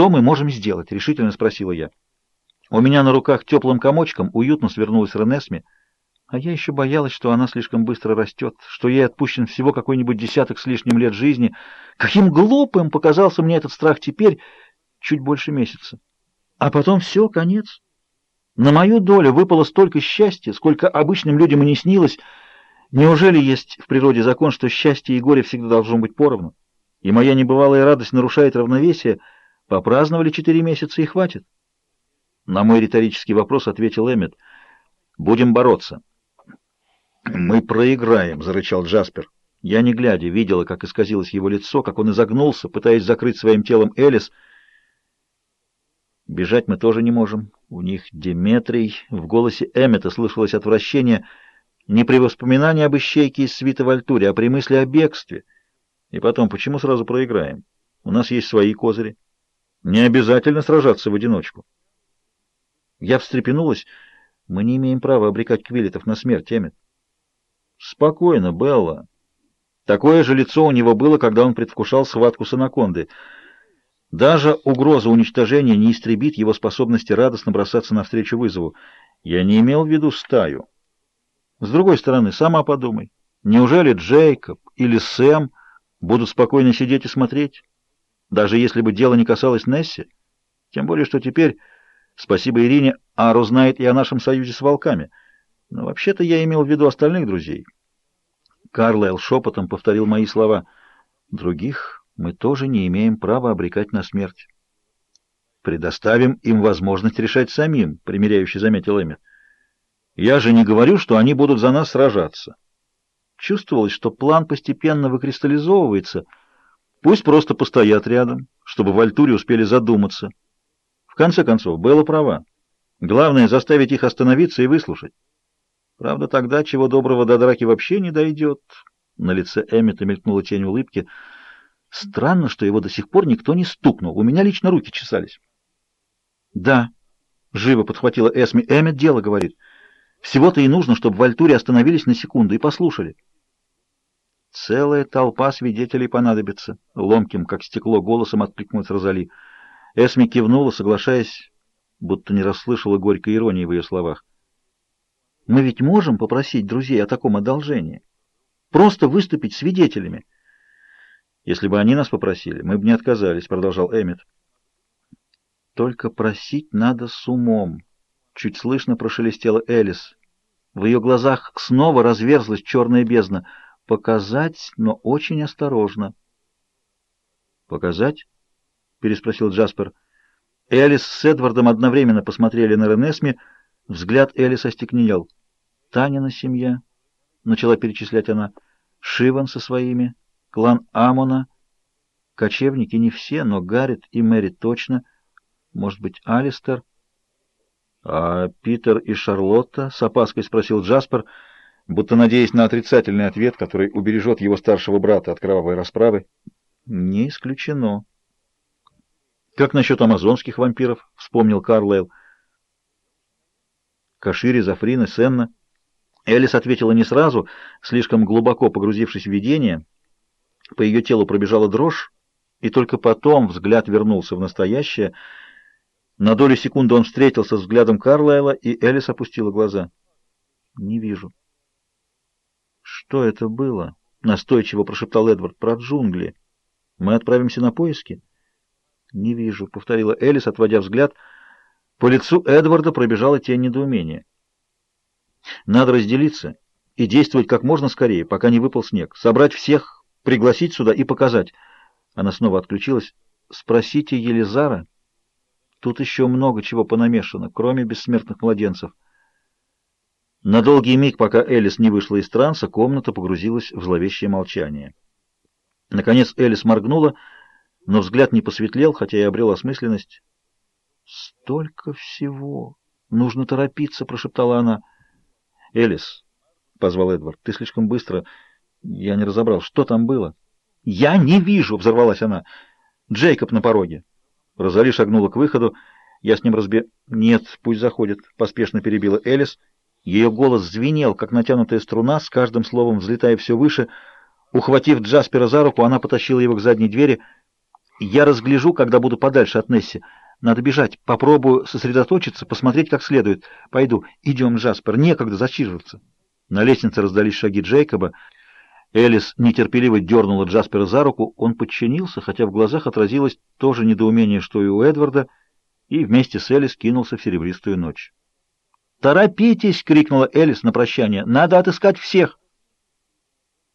«Что мы можем сделать?» — решительно спросила я. У меня на руках теплым комочком уютно свернулась Ренесми, а я еще боялась, что она слишком быстро растет, что ей отпущен всего какой-нибудь десяток с лишним лет жизни. Каким глупым показался мне этот страх теперь, чуть больше месяца. А потом все, конец. На мою долю выпало столько счастья, сколько обычным людям и не снилось. Неужели есть в природе закон, что счастье и горе всегда должно быть поровну? И моя небывалая радость нарушает равновесие. Попраздновали четыре месяца и хватит. На мой риторический вопрос ответил Эммет. «Будем бороться». «Мы проиграем», — зарычал Джаспер. Я, не глядя, видела, как исказилось его лицо, как он изогнулся, пытаясь закрыть своим телом Элис. «Бежать мы тоже не можем. У них Деметрий». В голосе Эммета слышалось отвращение не при воспоминании об ищейке из свита в Альтуре, а при мысли о бегстве. И потом, почему сразу проиграем? У нас есть свои козыри. Не обязательно сражаться в одиночку. Я встрепенулась. Мы не имеем права обрекать Квиллетов на смерть, Эммет. Спокойно, Белла. Такое же лицо у него было, когда он предвкушал схватку с анакондой. Даже угроза уничтожения не истребит его способности радостно бросаться навстречу вызову. Я не имел в виду стаю. С другой стороны, сама подумай. Неужели Джейкоб или Сэм будут спокойно сидеть и смотреть? Даже если бы дело не касалось Несси? Тем более, что теперь... Спасибо Ирине, Ару знает и о нашем союзе с волками. Но вообще-то я имел в виду остальных друзей. Карлайл шепотом повторил мои слова. Других мы тоже не имеем права обрекать на смерть. Предоставим им возможность решать самим, примиряюще заметил Эммет. Я же не говорю, что они будут за нас сражаться. Чувствовалось, что план постепенно выкристаллизовывается. Пусть просто постоят рядом, чтобы в Альтуре успели задуматься. В конце концов, Белла права. Главное — заставить их остановиться и выслушать. Правда, тогда, чего доброго, до драки вообще не дойдет. На лице Эммета мелькнула тень улыбки. Странно, что его до сих пор никто не стукнул. У меня лично руки чесались. — Да, — живо подхватила Эсми. — Эммет дело говорит. Всего-то и нужно, чтобы в Альтуре остановились на секунду и послушали. — Целая толпа свидетелей понадобится. Ломким, как стекло, голосом откликнулась Розали. — Эсми кивнула, соглашаясь, будто не расслышала горькой иронии в ее словах. «Мы ведь можем попросить друзей о таком одолжении? Просто выступить свидетелями?» «Если бы они нас попросили, мы бы не отказались», — продолжал Эммет. «Только просить надо с умом», — чуть слышно прошелестела Элис. В ее глазах снова разверзлась черная бездна. «Показать, но очень осторожно». «Показать?» — переспросил Джаспер. Элис с Эдвардом одновременно посмотрели на Ренесми. Взгляд Элис остекнел. «Танина семья», — начала перечислять она, — «Шиван со своими, клан Амона, кочевники не все, но Гаррет и Мэри точно, может быть, Алистер». «А Питер и Шарлотта?» — с опаской спросил Джаспер, будто надеясь на отрицательный ответ, который убережет его старшего брата от кровавой расправы. «Не исключено». Как насчет амазонских вампиров? Вспомнил Карлайл. Кашири, Зафрина, Сенна. Элис ответила не сразу, слишком глубоко погрузившись в видение. По ее телу пробежала дрожь, и только потом взгляд вернулся в настоящее. На долю секунды он встретился с взглядом Карлайла, и Элис опустила глаза. «Не вижу». «Что это было?» — настойчиво прошептал Эдвард. «Про джунгли. Мы отправимся на поиски?» «Не вижу», — повторила Элис, отводя взгляд. По лицу Эдварда пробежала тень недоумения. «Надо разделиться и действовать как можно скорее, пока не выпал снег. Собрать всех, пригласить сюда и показать». Она снова отключилась. «Спросите Елизара. Тут еще много чего понамешано, кроме бессмертных младенцев». На долгий миг, пока Элис не вышла из транса, комната погрузилась в зловещее молчание. Наконец Элис моргнула — но взгляд не посветлел, хотя и обрел осмысленность. «Столько всего! Нужно торопиться!» — прошептала она. «Элис!» — позвал Эдвард. «Ты слишком быстро...» Я не разобрал, что там было. «Я не вижу!» — взорвалась она. «Джейкоб на пороге!» Розали шагнула к выходу. Я с ним разбе... «Нет, пусть заходит», — поспешно перебила Элис. Ее голос звенел, как натянутая струна, с каждым словом взлетая все выше. Ухватив Джаспера за руку, она потащила его к задней двери — Я разгляжу, когда буду подальше от Несси. Надо бежать. Попробую сосредоточиться, посмотреть как следует. Пойду. Идем, Джаспер. Некогда зачиживаться. На лестнице раздались шаги Джейкоба. Элис нетерпеливо дернула Джаспера за руку. Он подчинился, хотя в глазах отразилось то же недоумение, что и у Эдварда, и вместе с Элис кинулся в серебристую ночь. «Торопитесь!» — крикнула Элис на прощание. «Надо отыскать всех!»